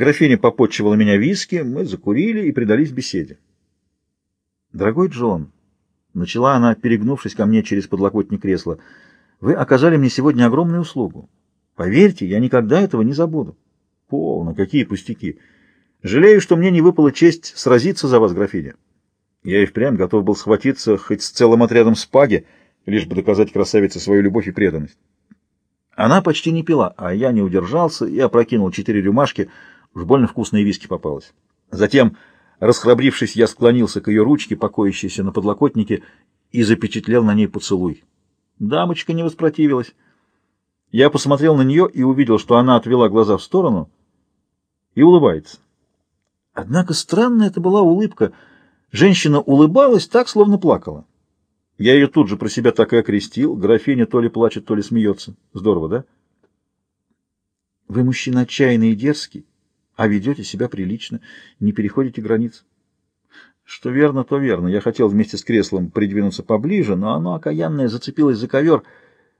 Графиня попотчевала меня виски, мы закурили и предались беседе. «Дорогой Джон», — начала она, перегнувшись ко мне через подлокотник кресла, — «вы оказали мне сегодня огромную услугу. Поверьте, я никогда этого не забуду». «Полно, какие пустяки! Жалею, что мне не выпала честь сразиться за вас, графиня. Я и впрямь готов был схватиться хоть с целым отрядом спаги, лишь бы доказать красавице свою любовь и преданность». Она почти не пила, а я не удержался и опрокинул четыре рюмашки, уж больно вкусные виски попалось. Затем... Расхрабрившись, я склонился к ее ручке, покоящейся на подлокотнике, и запечатлел на ней поцелуй. Дамочка не воспротивилась. Я посмотрел на нее и увидел, что она отвела глаза в сторону и улыбается. Однако странная это была улыбка. Женщина улыбалась так, словно плакала. Я ее тут же про себя так и окрестил. Графиня то ли плачет, то ли смеется. Здорово, да? Вы мужчина отчаянный и дерзкий а ведете себя прилично, не переходите границ. Что верно, то верно. Я хотел вместе с креслом придвинуться поближе, но оно окаянное зацепилось за ковер,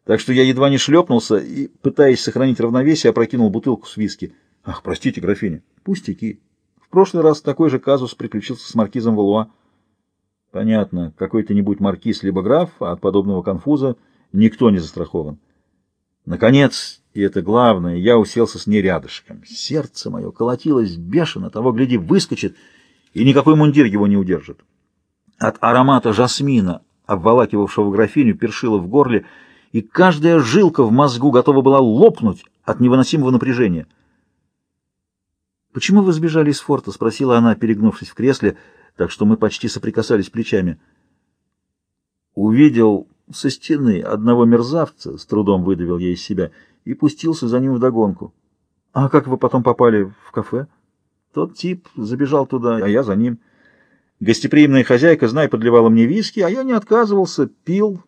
так что я едва не шлепнулся и, пытаясь сохранить равновесие, опрокинул бутылку с виски. Ах, простите, графиня, пустяки. В прошлый раз такой же казус приключился с маркизом Валуа. Понятно, какой-то-нибудь маркиз либо граф, а от подобного конфуза никто не застрахован. Наконец, и это главное, я уселся с ней рядышком. Сердце мое колотилось бешено, того, гляди, выскочит, и никакой мундир его не удержит. От аромата жасмина, обволакивавшего графиню, першило в горле, и каждая жилка в мозгу готова была лопнуть от невыносимого напряжения. «Почему вы сбежали из форта?» — спросила она, перегнувшись в кресле, так что мы почти соприкасались плечами. «Увидел со стены одного мерзавца, с трудом выдавил я из себя, и пустился за ним вдогонку. А как вы потом попали в кафе? Тот тип забежал туда, а я за ним. Гостеприимная хозяйка, знай, подливала мне виски, а я не отказывался, пил.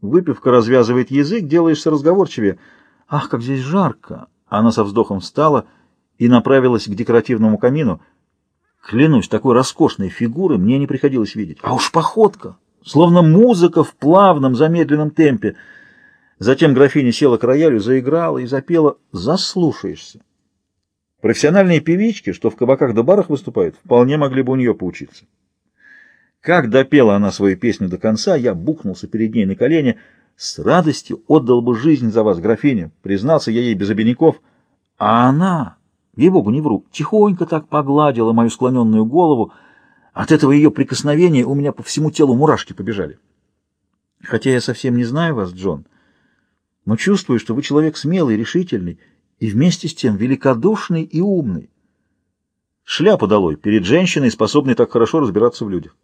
Выпивка развязывает язык, делаешься разговорчивее. Ах, как здесь жарко! Она со вздохом встала и направилась к декоративному камину. Клянусь, такой роскошной фигуры мне не приходилось видеть. А уж походка! Словно музыка в плавном, замедленном темпе. Затем графиня села к роялю, заиграла и запела «Заслушаешься». Профессиональные певички, что в кабаках да барах выступают, вполне могли бы у нее поучиться. Как допела она свою песню до конца, я бухнулся перед ней на колени, с радостью отдал бы жизнь за вас, графиня, признался я ей без обиняков, а она, ей-богу, не вру, тихонько так погладила мою склоненную голову, от этого ее прикосновения у меня по всему телу мурашки побежали. Хотя я совсем не знаю вас, Джон, но чувствую, что вы человек смелый, решительный и вместе с тем великодушный и умный. Шляпу долой перед женщиной, способной так хорошо разбираться в людях.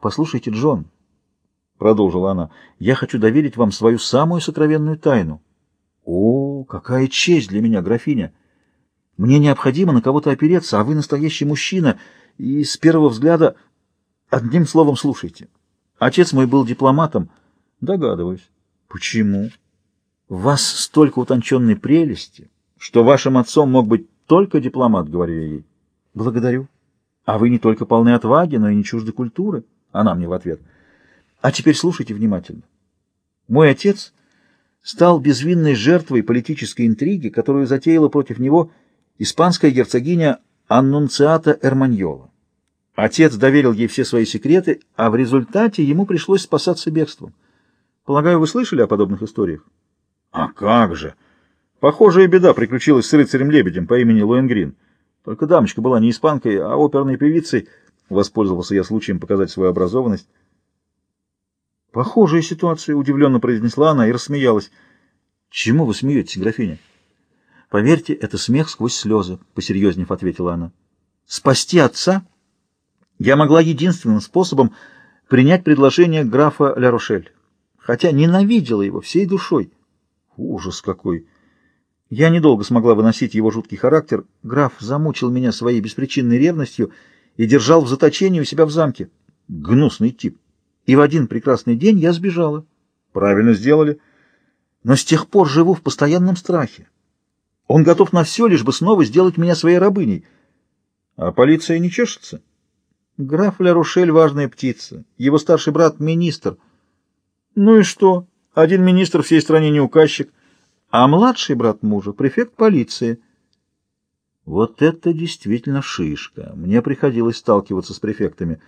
«Послушайте, Джон», — продолжила она, — «я хочу доверить вам свою самую сокровенную тайну». «О, какая честь для меня, графиня! Мне необходимо на кого-то опереться, а вы настоящий мужчина — и с первого взгляда... Одним словом, слушайте. Отец мой был дипломатом. Догадываюсь. Почему? В вас столько утонченной прелести, что вашим отцом мог быть только дипломат, говорю я ей. Благодарю. А вы не только полны отваги, но и не чужды культуры. Она мне в ответ. А теперь слушайте внимательно. Мой отец стал безвинной жертвой политической интриги, которую затеяла против него испанская герцогиня Аннунциата Эрманьола. Отец доверил ей все свои секреты, а в результате ему пришлось спасаться бегством. Полагаю, вы слышали о подобных историях? А как же! Похожая беда приключилась с рыцарем-лебедем по имени Лоенгрин. Только дамочка была не испанкой, а оперной певицей. Воспользовался я случаем показать свою образованность. Похожая ситуация, удивленно произнесла она и рассмеялась. Чему вы смеетесь, графиня? Поверьте, это смех сквозь слезы, посерьезнев ответила она. Спасти отца я могла единственным способом принять предложение графа Ля Рошель, хотя ненавидела его всей душой. Ужас какой! Я недолго смогла выносить его жуткий характер. Граф замучил меня своей беспричинной ревностью и держал в заточении у себя в замке. Гнусный тип. И в один прекрасный день я сбежала. Правильно сделали. Но с тех пор живу в постоянном страхе. Он готов на все, лишь бы снова сделать меня своей рабыней. А полиция не чешется? Граф Ля важная птица. Его старший брат — министр. Ну и что? Один министр всей стране не указчик. А младший брат мужа — префект полиции. Вот это действительно шишка. Мне приходилось сталкиваться с префектами.